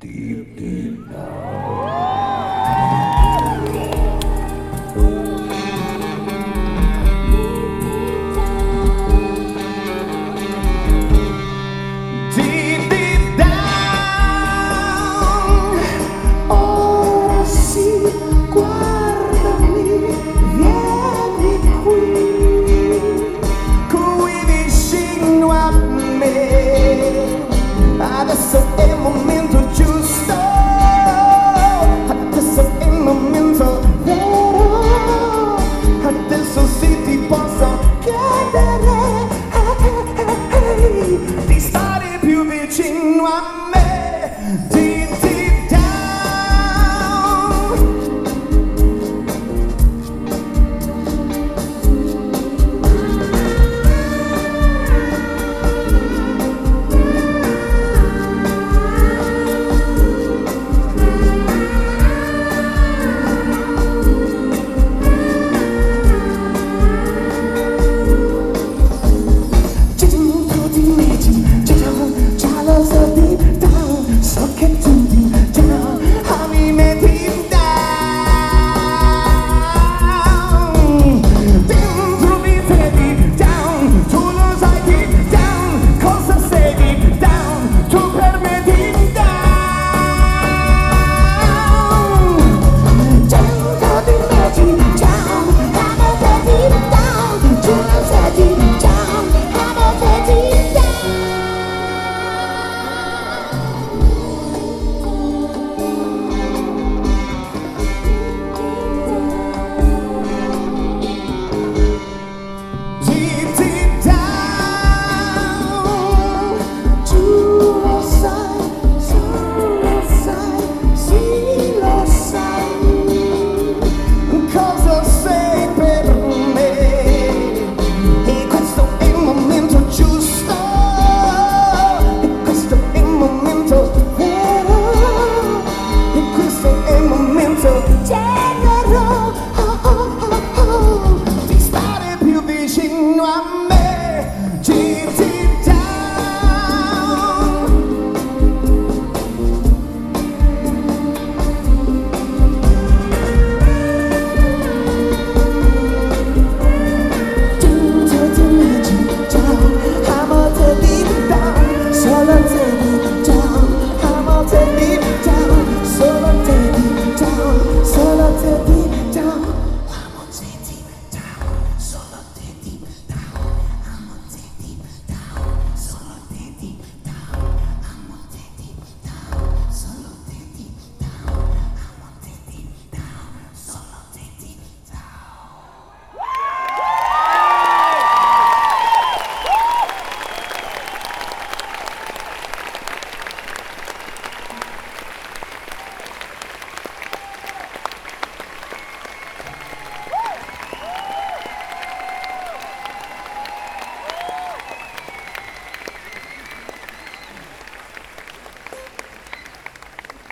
deep.